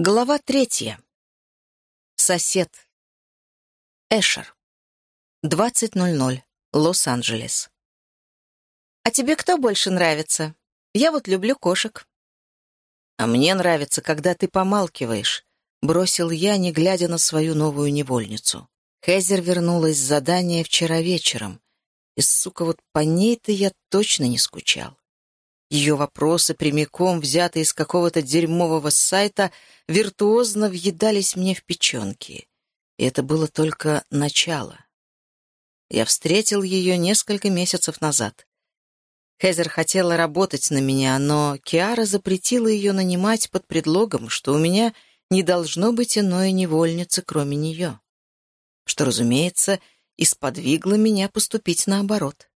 Глава третья. Сосед. Эшер. 20.00. Лос-Анджелес. «А тебе кто больше нравится? Я вот люблю кошек». «А мне нравится, когда ты помалкиваешь», — бросил я, не глядя на свою новую невольницу. Хезер вернулась с задания вчера вечером, и, сука, вот по ней-то я точно не скучал. Ее вопросы, прямиком взятые из какого-то дерьмового сайта, виртуозно въедались мне в печенки. И это было только начало. Я встретил ее несколько месяцев назад. Хезер хотела работать на меня, но Киара запретила ее нанимать под предлогом, что у меня не должно быть иной невольницы, кроме нее. Что, разумеется, исподвигло меня поступить наоборот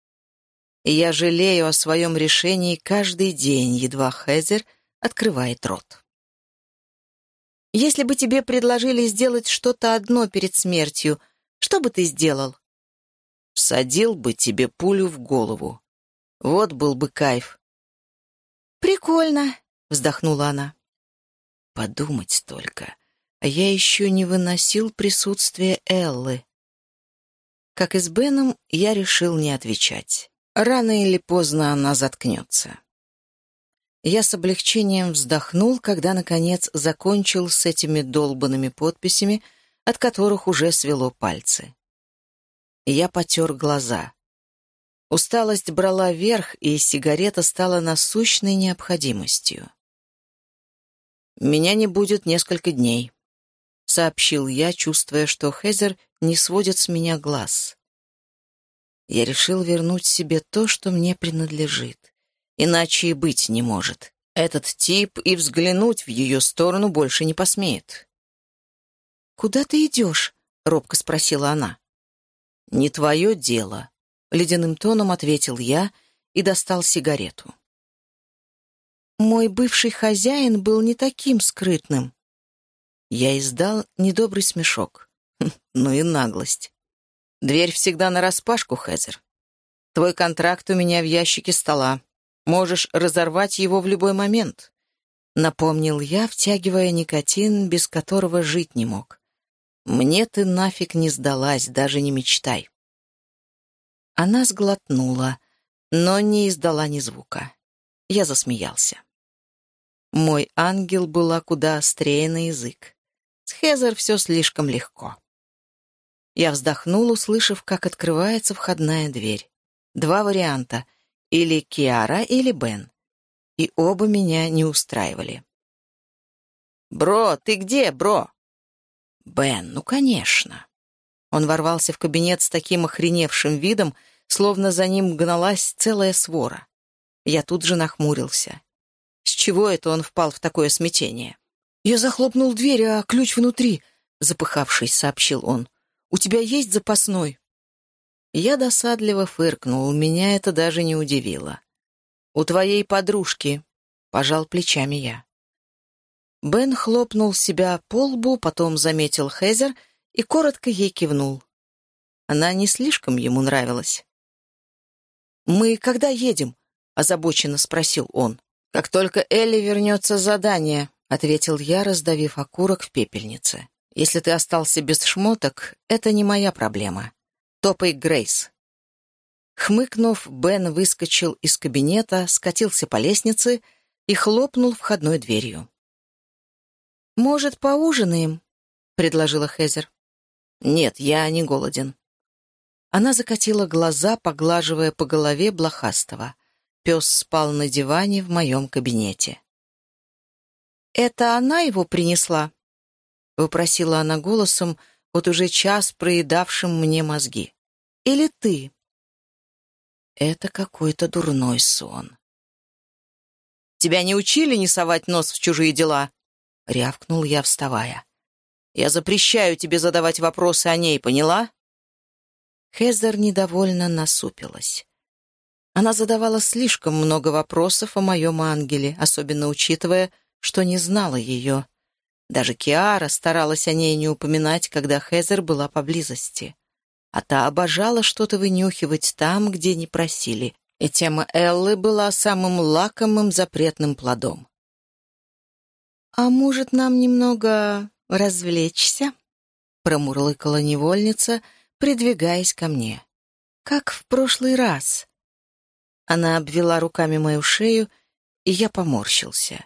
и я жалею о своем решении каждый день, едва Хезер открывает рот. Если бы тебе предложили сделать что-то одно перед смертью, что бы ты сделал? Всадил бы тебе пулю в голову. Вот был бы кайф. «Прикольно», — вздохнула она. Подумать только, а я еще не выносил присутствие Эллы. Как и с Беном, я решил не отвечать. Рано или поздно она заткнется. Я с облегчением вздохнул, когда, наконец, закончил с этими долбанными подписями, от которых уже свело пальцы. Я потер глаза. Усталость брала верх, и сигарета стала насущной необходимостью. «Меня не будет несколько дней», — сообщил я, чувствуя, что Хезер не сводит с меня глаз. Я решил вернуть себе то, что мне принадлежит. Иначе и быть не может. Этот тип и взглянуть в ее сторону больше не посмеет. «Куда ты идешь?» — робко спросила она. «Не твое дело», — ледяным тоном ответил я и достал сигарету. Мой бывший хозяин был не таким скрытным. Я издал недобрый смешок. Ну и наглость. Дверь всегда нараспашку, Хезер. Твой контракт у меня в ящике стола. Можешь разорвать его в любой момент. Напомнил я, втягивая никотин, без которого жить не мог. Мне ты нафиг не сдалась, даже не мечтай. Она сглотнула, но не издала ни звука. Я засмеялся. Мой ангел была куда острее на язык. С Хезер все слишком легко. Я вздохнул, услышав, как открывается входная дверь. Два варианта — или Киара, или Бен. И оба меня не устраивали. «Бро, ты где, бро?» «Бен, ну, конечно». Он ворвался в кабинет с таким охреневшим видом, словно за ним гналась целая свора. Я тут же нахмурился. С чего это он впал в такое смятение? «Я захлопнул дверь, а ключ внутри», — запыхавшись, сообщил он. У тебя есть запасной?» Я досадливо фыркнул, меня это даже не удивило. «У твоей подружки», — пожал плечами я. Бен хлопнул себя по лбу, потом заметил Хезер и коротко ей кивнул. Она не слишком ему нравилась. «Мы когда едем?» — озабоченно спросил он. «Как только Элли вернется с задания», — ответил я, раздавив окурок в пепельнице. Если ты остался без шмоток, это не моя проблема. Топай Грейс». Хмыкнув, Бен выскочил из кабинета, скатился по лестнице и хлопнул входной дверью. «Может, поужинаем?» — предложила Хезер. «Нет, я не голоден». Она закатила глаза, поглаживая по голове блохастого. Пес спал на диване в моем кабинете. «Это она его принесла?» — вопросила она голосом, вот уже час проедавшим мне мозги. «Или ты?» «Это какой-то дурной сон». «Тебя не учили не совать нос в чужие дела?» — рявкнул я, вставая. «Я запрещаю тебе задавать вопросы о ней, поняла?» Хезер недовольно насупилась. Она задавала слишком много вопросов о моем ангеле, особенно учитывая, что не знала ее. Даже Киара старалась о ней не упоминать, когда Хезер была поблизости. А та обожала что-то вынюхивать там, где не просили, и тема Эллы была самым лакомым запретным плодом. «А может, нам немного развлечься?» — промурлыкала невольница, придвигаясь ко мне. «Как в прошлый раз». Она обвела руками мою шею, и я поморщился.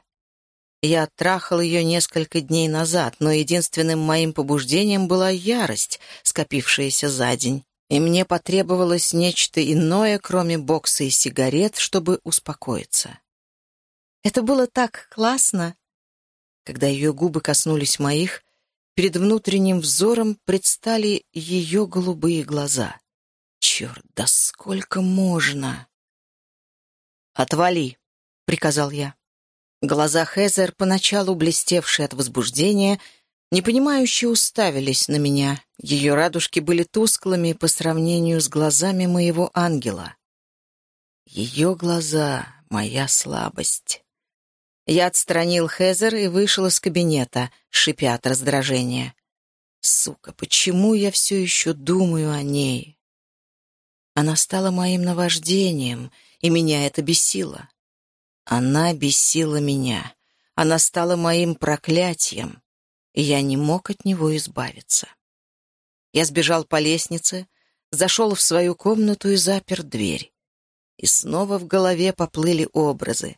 Я оттрахал ее несколько дней назад, но единственным моим побуждением была ярость, скопившаяся за день, и мне потребовалось нечто иное, кроме бокса и сигарет, чтобы успокоиться. Это было так классно. Когда ее губы коснулись моих, перед внутренним взором предстали ее голубые глаза. Черт, да сколько можно! «Отвали!» — приказал я. Глаза Хезер, поначалу блестевшие от возбуждения, непонимающе уставились на меня. Ее радужки были тусклыми по сравнению с глазами моего ангела. Ее глаза — моя слабость. Я отстранил Хезер и вышел из кабинета, шипя от раздражения. Сука, почему я все еще думаю о ней? Она стала моим наваждением, и меня это бесило. Она бесила меня. Она стала моим проклятием, и я не мог от него избавиться. Я сбежал по лестнице, зашел в свою комнату и запер дверь. И снова в голове поплыли образы.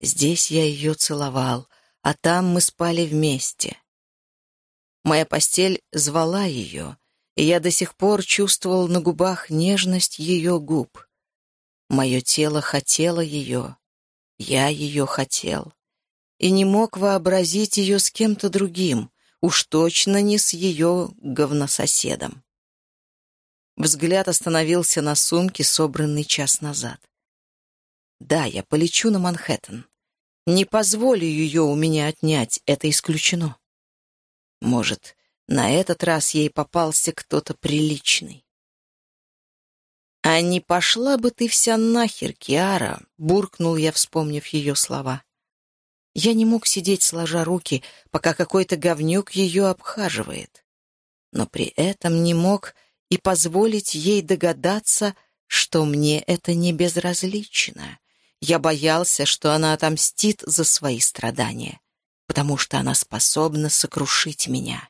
Здесь я ее целовал, а там мы спали вместе. Моя постель звала ее, и я до сих пор чувствовал на губах нежность ее губ. Мое тело хотело ее, я ее хотел. И не мог вообразить ее с кем-то другим, уж точно не с ее говнососедом. Взгляд остановился на сумке, собранной час назад. Да, я полечу на Манхэттен. Не позволю ее у меня отнять, это исключено. Может, на этот раз ей попался кто-то приличный. «А не пошла бы ты вся нахер, Киара!» — буркнул я, вспомнив ее слова. Я не мог сидеть сложа руки, пока какой-то говнюк ее обхаживает. Но при этом не мог и позволить ей догадаться, что мне это не безразлично. Я боялся, что она отомстит за свои страдания, потому что она способна сокрушить меня.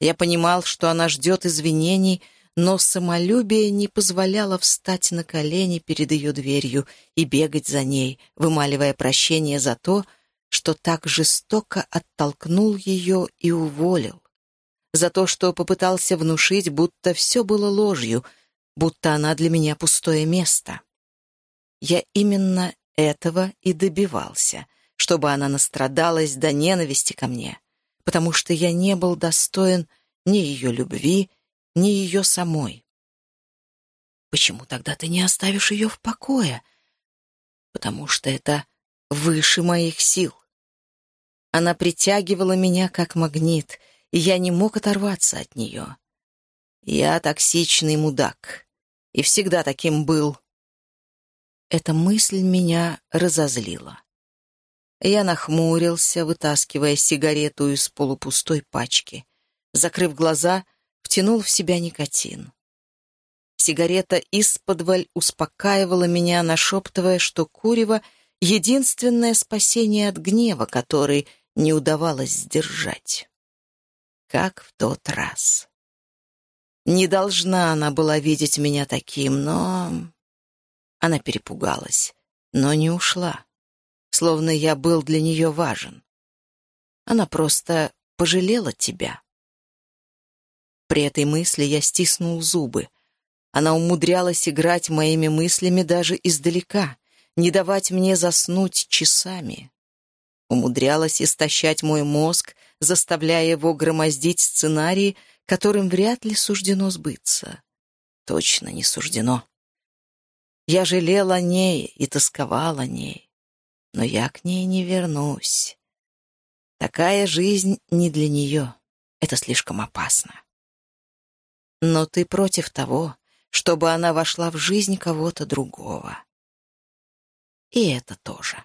Я понимал, что она ждет извинений, но самолюбие не позволяло встать на колени перед ее дверью и бегать за ней, вымаливая прощение за то, что так жестоко оттолкнул ее и уволил. За то, что попытался внушить, будто все было ложью, будто она для меня пустое место. Я именно этого и добивался, чтобы она настрадалась до ненависти ко мне, потому что я не был достоин ни ее любви, ни ее самой. Почему тогда ты не оставишь ее в покое? Потому что это выше моих сил. Она притягивала меня как магнит, и я не мог оторваться от нее. Я токсичный мудак, и всегда таким был. Эта мысль меня разозлила. Я нахмурился, вытаскивая сигарету из полупустой пачки. Закрыв глаза, втянул в себя никотин. Сигарета исподволь успокаивала меня, нашептывая, что курево — единственное спасение от гнева, который не удавалось сдержать. Как в тот раз. Не должна она была видеть меня таким, но... Она перепугалась, но не ушла, словно я был для нее важен. Она просто пожалела тебя. При этой мысли я стиснул зубы. Она умудрялась играть моими мыслями даже издалека, не давать мне заснуть часами. Умудрялась истощать мой мозг, заставляя его громоздить сценарии, которым вряд ли суждено сбыться. Точно не суждено. Я жалел о ней и тосковал о ней, но я к ней не вернусь. Такая жизнь не для нее. Это слишком опасно. Но ты против того, чтобы она вошла в жизнь кого-то другого. И это тоже.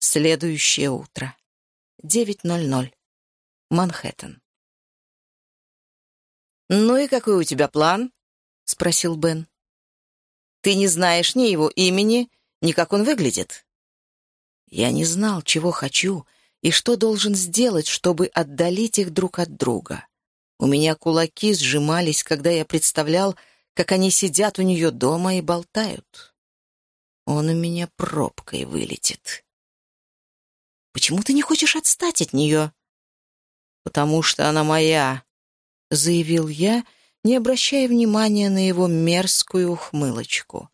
Следующее утро. 9.00. Манхэттен. «Ну и какой у тебя план?» — спросил Бен. «Ты не знаешь ни его имени, ни как он выглядит». Я не знал, чего хочу и что должен сделать, чтобы отдалить их друг от друга. У меня кулаки сжимались, когда я представлял, как они сидят у нее дома и болтают. Он у меня пробкой вылетит. «Почему ты не хочешь отстать от нее?» «Потому что она моя», — заявил я, не обращая внимания на его мерзкую ухмылочку.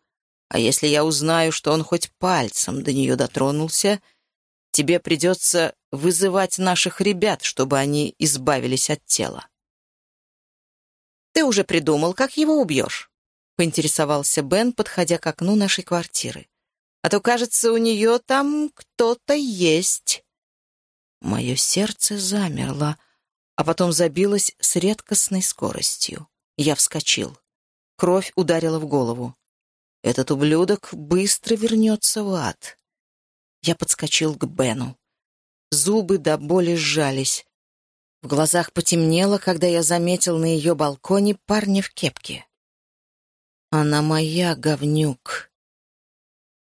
«А если я узнаю, что он хоть пальцем до нее дотронулся, тебе придется вызывать наших ребят, чтобы они избавились от тела». «Ты уже придумал, как его убьешь?» — поинтересовался Бен, подходя к окну нашей квартиры. «А то, кажется, у нее там кто-то есть». Мое сердце замерло, а потом забилось с редкостной скоростью. Я вскочил. Кровь ударила в голову. Этот ублюдок быстро вернется в ад. Я подскочил к Бену. Зубы до боли сжались. В глазах потемнело, когда я заметил на ее балконе парня в кепке. «Она моя, говнюк!»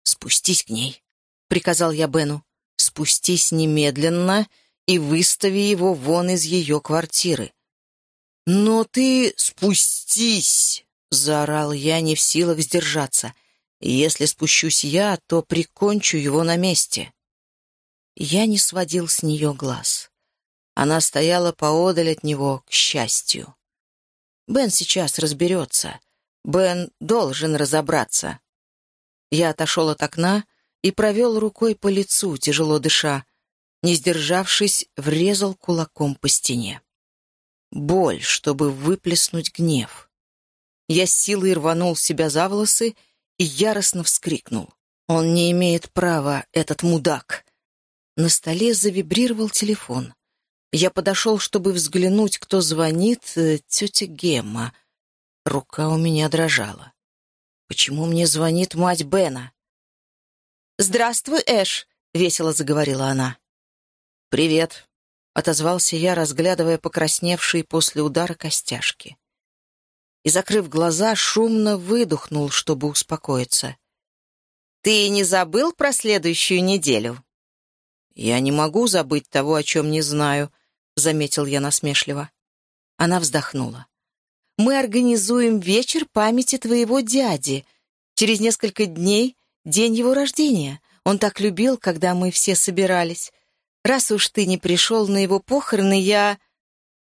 «Спустись к ней», — приказал я Бену. «Спустись немедленно и выстави его вон из ее квартиры». «Но ты спустись!» — заорал я, не в силах сдержаться. «Если спущусь я, то прикончу его на месте». Я не сводил с нее глаз. Она стояла поодаль от него, к счастью. Бен сейчас разберется. Бен должен разобраться. Я отошел от окна и провел рукой по лицу, тяжело дыша. Не сдержавшись, врезал кулаком по стене. Боль, чтобы выплеснуть гнев. Я с силой рванул себя за волосы и яростно вскрикнул. «Он не имеет права, этот мудак!» На столе завибрировал телефон. Я подошел, чтобы взглянуть, кто звонит, э, тетя Гемма. Рука у меня дрожала. Почему мне звонит мать Бена? «Здравствуй, Эш», — весело заговорила она. «Привет», — отозвался я, разглядывая покрасневшие после удара костяшки. И, закрыв глаза, шумно выдохнул, чтобы успокоиться. «Ты не забыл про следующую неделю?» «Я не могу забыть того, о чем не знаю», заметил я насмешливо. Она вздохнула. «Мы организуем вечер памяти твоего дяди. Через несколько дней — день его рождения. Он так любил, когда мы все собирались. Раз уж ты не пришел на его похороны, я...»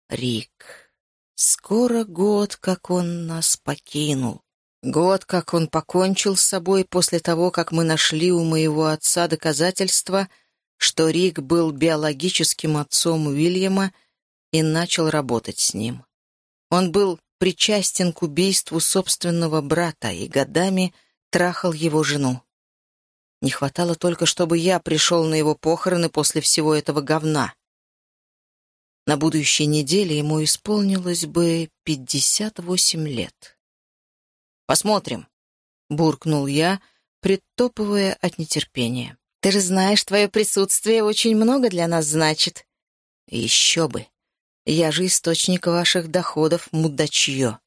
«Рик, скоро год, как он нас покинул. Год, как он покончил с собой после того, как мы нашли у моего отца доказательства — что Рик был биологическим отцом Уильяма и начал работать с ним. Он был причастен к убийству собственного брата и годами трахал его жену. Не хватало только, чтобы я пришел на его похороны после всего этого говна. На будущей неделе ему исполнилось бы пятьдесят восемь лет. «Посмотрим», — буркнул я, притопывая от нетерпения. Ты же знаешь, твое присутствие очень много для нас значит». «Еще бы. Я же источник ваших доходов, мудачье».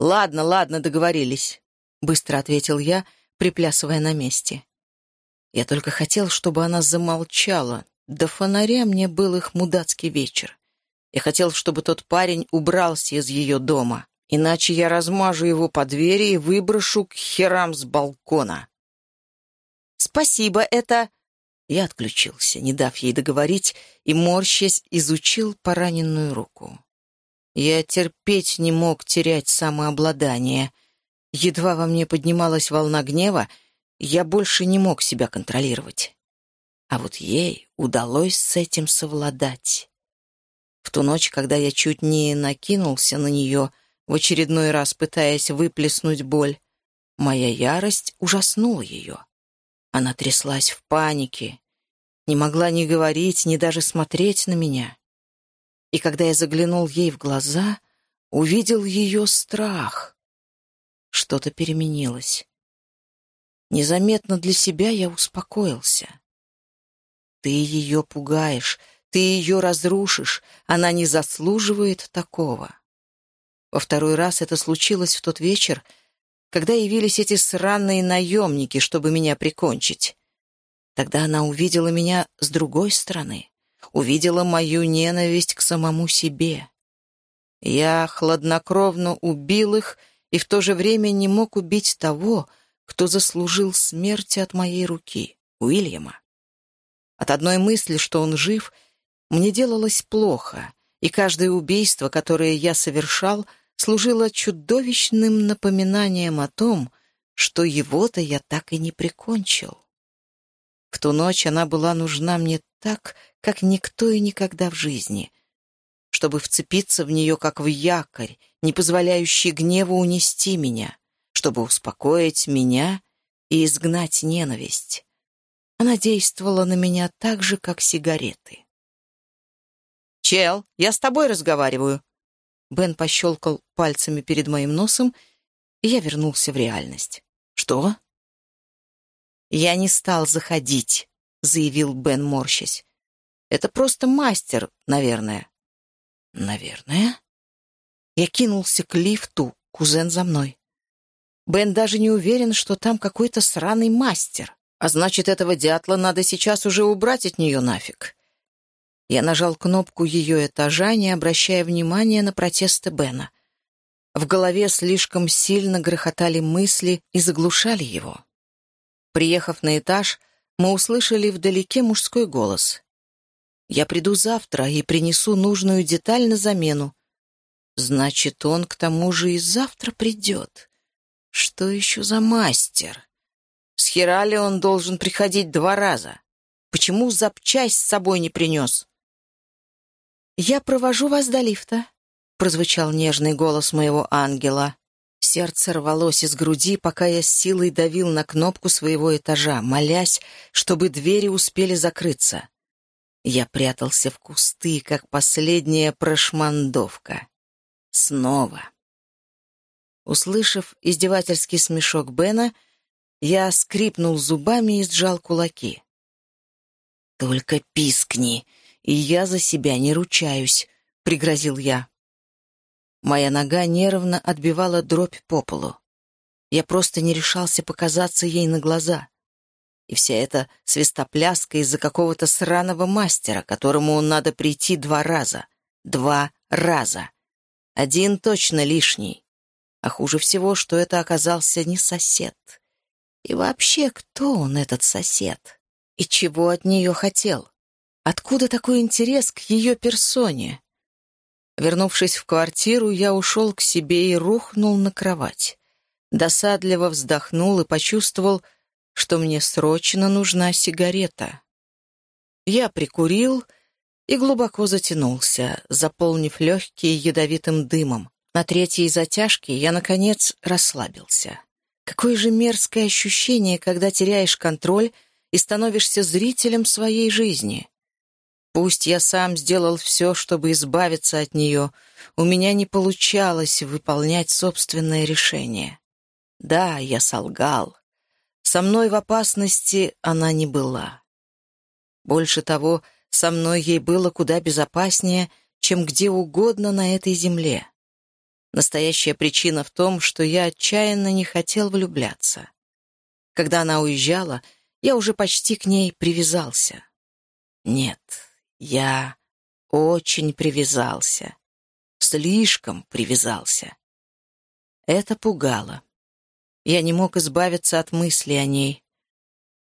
«Ладно, ладно, договорились», — быстро ответил я, приплясывая на месте. Я только хотел, чтобы она замолчала. До фонаря мне был их мудацкий вечер. Я хотел, чтобы тот парень убрался из ее дома, иначе я размажу его по двери и выброшу к херам с балкона. «Спасибо, это...» Я отключился, не дав ей договорить, и, морщась, изучил пораненную руку. Я терпеть не мог терять самообладание. Едва во мне поднималась волна гнева, я больше не мог себя контролировать. А вот ей удалось с этим совладать. В ту ночь, когда я чуть не накинулся на нее, в очередной раз пытаясь выплеснуть боль, моя ярость ужаснула ее. Она тряслась в панике, не могла ни говорить, ни даже смотреть на меня. И когда я заглянул ей в глаза, увидел ее страх. Что-то переменилось. Незаметно для себя я успокоился. Ты ее пугаешь, ты ее разрушишь, она не заслуживает такого. Во второй раз это случилось в тот вечер, когда явились эти сраные наемники, чтобы меня прикончить. Тогда она увидела меня с другой стороны, увидела мою ненависть к самому себе. Я хладнокровно убил их и в то же время не мог убить того, кто заслужил смерти от моей руки, Уильяма. От одной мысли, что он жив, мне делалось плохо, и каждое убийство, которое я совершал, служило чудовищным напоминанием о том, что его-то я так и не прикончил. В ту ночь она была нужна мне так, как никто и никогда в жизни, чтобы вцепиться в нее, как в якорь, не позволяющий гневу унести меня, чтобы успокоить меня и изгнать ненависть. Она действовала на меня так же, как сигареты. «Чел, я с тобой разговариваю!» Бен пощелкал пальцами перед моим носом, и я вернулся в реальность. «Что?» «Я не стал заходить», — заявил Бен, морщась. «Это просто мастер, наверное». «Наверное?» Я кинулся к лифту, кузен за мной. Бен даже не уверен, что там какой-то сраный мастер. А значит, этого дятла надо сейчас уже убрать от нее нафиг. Я нажал кнопку ее этажа, не обращая внимания на протесты Бена. В голове слишком сильно грохотали мысли и заглушали его. Приехав на этаж, мы услышали вдалеке мужской голос. «Я приду завтра и принесу нужную деталь на замену». «Значит, он к тому же и завтра придет. Что еще за мастер?» С Хирали он должен приходить два раза. Почему запчасть с собой не принес? «Я провожу вас до лифта», — прозвучал нежный голос моего ангела. Сердце рвалось из груди, пока я с силой давил на кнопку своего этажа, молясь, чтобы двери успели закрыться. Я прятался в кусты, как последняя прошмандовка. Снова. Услышав издевательский смешок Бена, я скрипнул зубами и сжал кулаки. «Только пискни, и я за себя не ручаюсь», — пригрозил я. Моя нога нервно отбивала дробь по полу. Я просто не решался показаться ей на глаза. И вся эта свистопляска из-за какого-то сраного мастера, которому надо прийти два раза. Два раза. Один точно лишний. А хуже всего, что это оказался не сосед. И вообще, кто он, этот сосед? И чего от нее хотел? Откуда такой интерес к ее персоне? Вернувшись в квартиру, я ушел к себе и рухнул на кровать. Досадливо вздохнул и почувствовал, что мне срочно нужна сигарета. Я прикурил и глубоко затянулся, заполнив легкие ядовитым дымом. На третьей затяжке я, наконец, расслабился. Какое же мерзкое ощущение, когда теряешь контроль и становишься зрителем своей жизни. Пусть я сам сделал все, чтобы избавиться от нее, у меня не получалось выполнять собственное решение. Да, я солгал. Со мной в опасности она не была. Больше того, со мной ей было куда безопаснее, чем где угодно на этой земле. Настоящая причина в том, что я отчаянно не хотел влюбляться. Когда она уезжала, я уже почти к ней привязался. Нет, я очень привязался. Слишком привязался. Это пугало. Я не мог избавиться от мысли о ней.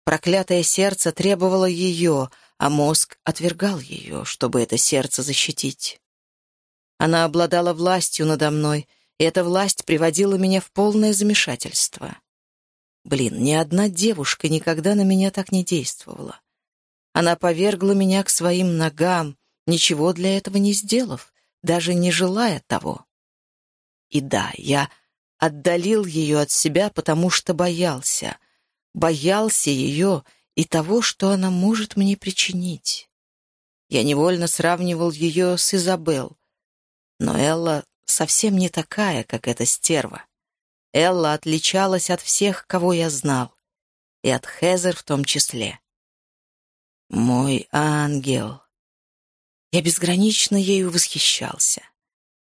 Проклятое сердце требовало ее, а мозг отвергал ее, чтобы это сердце защитить. Она обладала властью надо мной, и эта власть приводила меня в полное замешательство. Блин, ни одна девушка никогда на меня так не действовала. Она повергла меня к своим ногам, ничего для этого не сделав, даже не желая того. И да, я отдалил ее от себя, потому что боялся. Боялся ее и того, что она может мне причинить. Я невольно сравнивал ее с Изабел, но Элла совсем не такая, как эта стерва. Элла отличалась от всех, кого я знал, и от Хезер в том числе. Мой ангел. Я безгранично ею восхищался.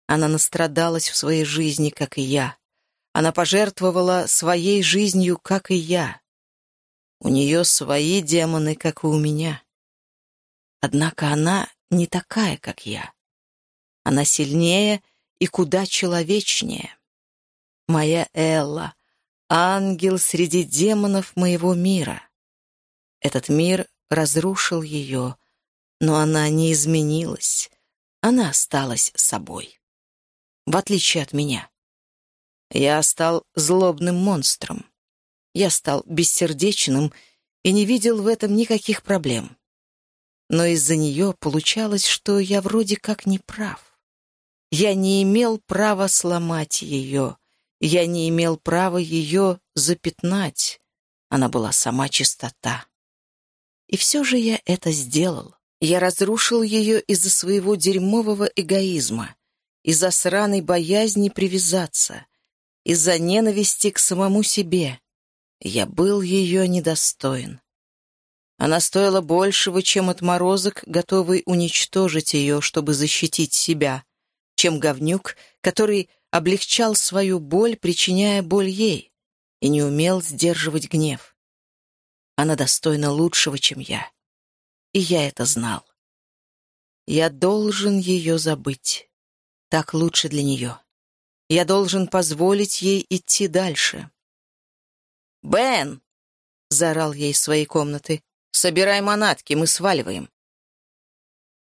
Она настрадалась в своей жизни, как и я. Она пожертвовала своей жизнью, как и я. У нее свои демоны, как и у меня. Однако она не такая, как я. Она сильнее и куда человечнее. Моя Элла — ангел среди демонов моего мира. Этот мир разрушил ее, но она не изменилась. Она осталась собой. В отличие от меня. Я стал злобным монстром. Я стал бессердечным и не видел в этом никаких проблем. Но из-за нее получалось, что я вроде как не прав. Я не имел права сломать ее. Я не имел права ее запятнать. Она была сама чистота. И все же я это сделал. Я разрушил ее из-за своего дерьмового эгоизма, из-за сраной боязни привязаться, из-за ненависти к самому себе. Я был ее недостоин. Она стоила большего, чем отморозок, готовый уничтожить ее, чтобы защитить себя, чем говнюк, который облегчал свою боль, причиняя боль ей, и не умел сдерживать гнев. Она достойна лучшего, чем я. И я это знал. Я должен ее забыть. Так лучше для нее. Я должен позволить ей идти дальше. «Бен!» — заорал я из своей комнаты. «Собирай манатки, мы сваливаем».